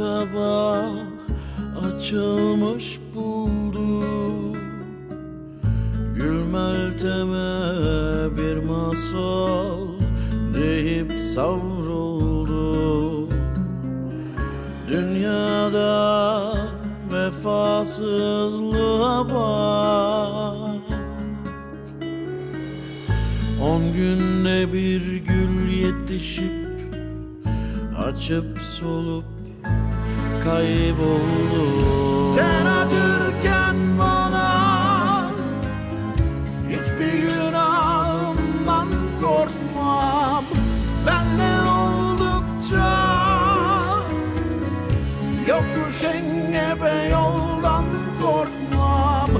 sabah açılmış buldu Gül Meltem'e bir masal deyip savruldu Dünyada vefasızlığa bak. On günde bir gül yetişip Açıp solup kayboldu. Sen acırken bana Hiçbir günahımdan korkmam. Benle oldukça Yokuş engebe yoldan korkmam.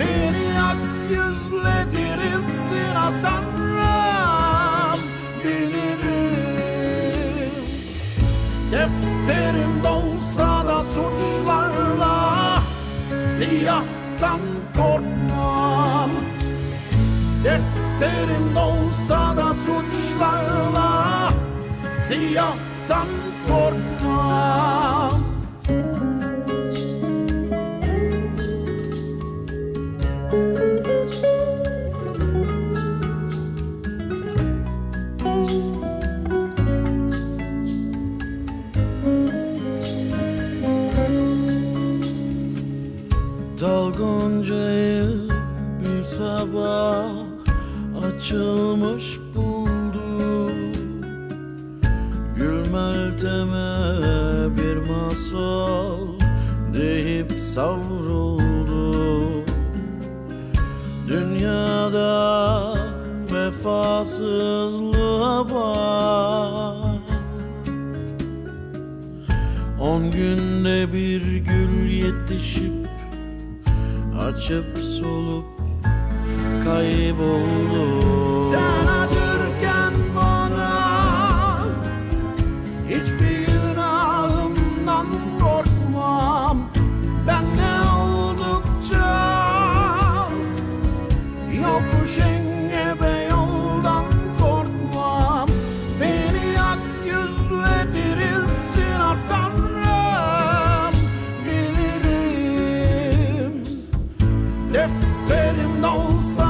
Beni ak yüzle diriltsin ha Defterim dolsa da suçlarla Siyahtan korkmam. Defterim dolsa da suçlarla Siyahtan korkmam Dal goncayı bir sabah açılmış buldu Gül Meltem'e bir masal deyip savruldu Dünyada vefasızlığa bak. On günde bir gül yetişip Açıp solup kayboldu. Sen acırken bana Hiçbir günahımdan korkmam. Ben ne oldukça Yokuş Defterim olsa da suçlarla Siyahtan